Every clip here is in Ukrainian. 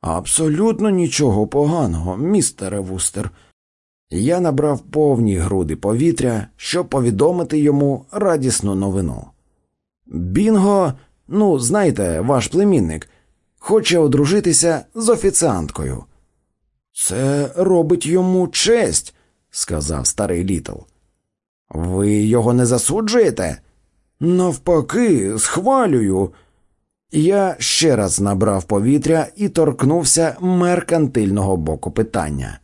Абсолютно нічого поганого, містере Вустер. Я набрав повні груди повітря, щоб повідомити йому радісну новину. Бінго, ну, знаєте, ваш племінник, хоче одружитися з офіціанткою. Це робить йому честь, сказав старий Літл. Ви його не засуджуєте? Навпаки, схвалюю. Я ще раз набрав повітря і торкнувся меркантильного боку питання.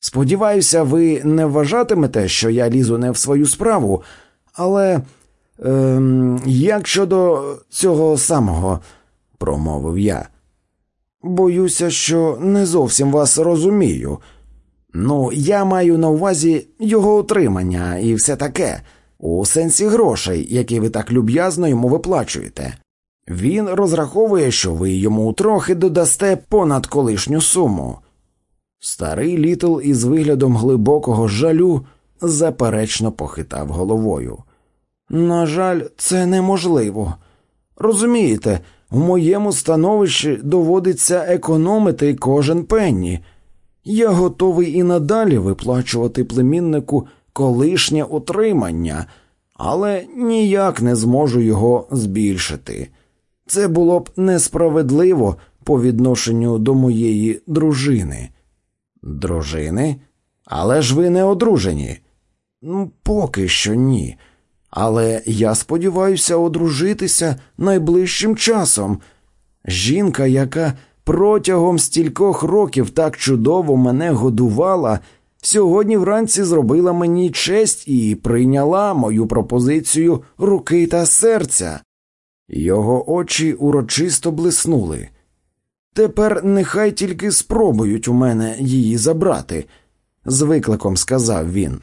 Сподіваюся, ви не вважатимете, що я лізу не в свою справу, але ем, як щодо цього самого, промовив я. Боюся, що не зовсім вас розумію. Ну, я маю на увазі його утримання і все таке, у сенсі грошей, які ви так люб'язно йому виплачуєте. Він розраховує, що ви йому трохи додасте понад колишню суму. Старий Літл із виглядом глибокого жалю заперечно похитав головою. На жаль, це неможливо. Розумієте, у моєму становищі доводиться економити кожен пенні. Я готовий і надалі виплачувати племіннику колишнє утримання, але ніяк не зможу його збільшити. Це було б несправедливо по відношенню до моєї дружини. Дружини? Але ж ви не одружені? Ну, поки що ні. Але я сподіваюся одружитися найближчим часом. Жінка, яка протягом стількох років так чудово мене годувала, сьогодні вранці зробила мені честь і прийняла мою пропозицію руки та серця. Його очі урочисто блиснули. Тепер нехай тільки спробують у мене її забрати, з викликом сказав він.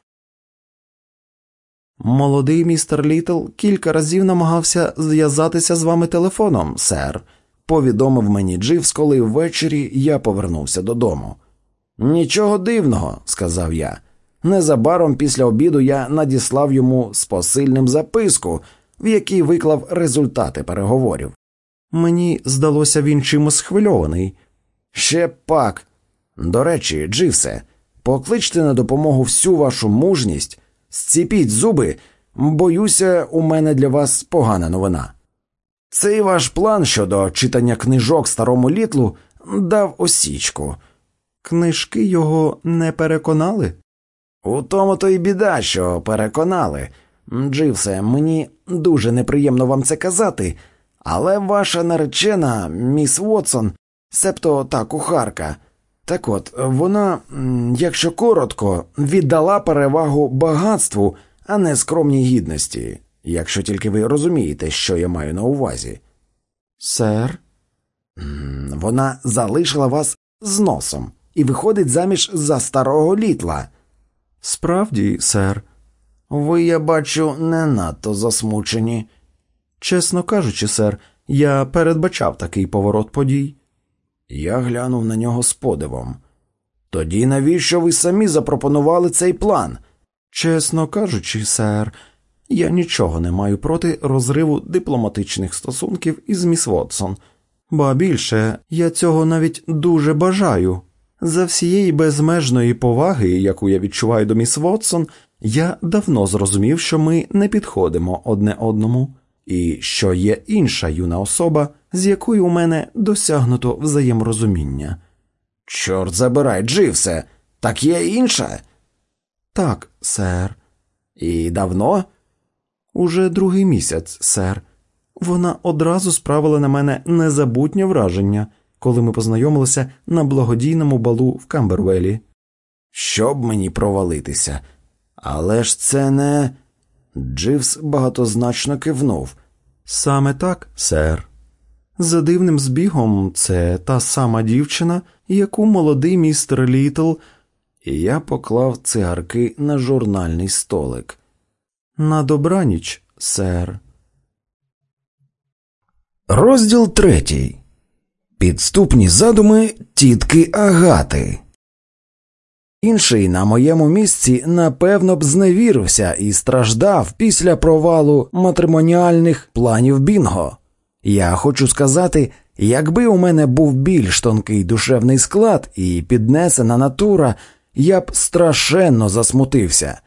Молодий містер Літл кілька разів намагався зв'язатися з вами телефоном, сер, повідомив мені Дживс, коли ввечері я повернувся додому. Нічого дивного, сказав я. Незабаром після обіду я надіслав йому з посильним записку, в якій виклав результати переговорів. Мені здалося, він чимось схвильований. Ще пак. До речі, Дживсе, покличте на допомогу всю вашу мужність, зціпіть зуби, боюся, у мене для вас погана новина. Цей ваш план щодо читання книжок старому літлу дав осічку. Книжки його не переконали? У тому то й біда, що переконали. Дживсе, мені дуже неприємно вам це казати, але ваша наречена, міс Вотсон, себто та кухарка. Так от, вона, якщо коротко, віддала перевагу багатству, а не скромній гідності, якщо тільки ви розумієте, що я маю на увазі. Сер, вона залишила вас з носом і виходить заміж за старого літла. Справді, сер, ви, я бачу, не надто засмучені. Чесно кажучи, сер, я передбачав такий поворот подій. Я глянув на нього з подивом. Тоді навіщо ви самі запропонували цей план? Чесно кажучи, сер, я нічого не маю проти розриву дипломатичних стосунків із міс Вотсон, ба більше я цього навіть дуже бажаю. За всієї безмежної поваги, яку я відчуваю до міс Вотсон, я давно зрозумів, що ми не підходимо одне одному, і що є інша юна особа, з якою у мене досягнуто взаєморозуміння. Чорт забирай, Дживсе, так є інша? Так, сер. І давно? Уже другий місяць, сер. Вона одразу справила на мене незабутнє враження, коли ми познайомилися на благодійному балу в Камбервелі. Щоб мені провалитися, але ж це не. Дживс багатозначно кивнув. Саме так, сер. За дивним збігом, це та сама дівчина, яку молодий містер Літл, і я поклав цигарки на журнальний столик. На добраніч, сер. Розділ третій. Підступні задуми тітки Агати. Інший на моєму місці напевно б зневірився і страждав після провалу матримоніальних планів Бінго. Я хочу сказати, Якби у мене був більш тонкий душевний склад і піднесена натура, я б страшенно засмутився.